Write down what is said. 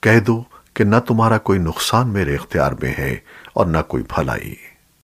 کہہ دو کہ نہ تمہارا کوئی نقصان میرے اختیار میں ہے اور نہ کوئی بھلائی۔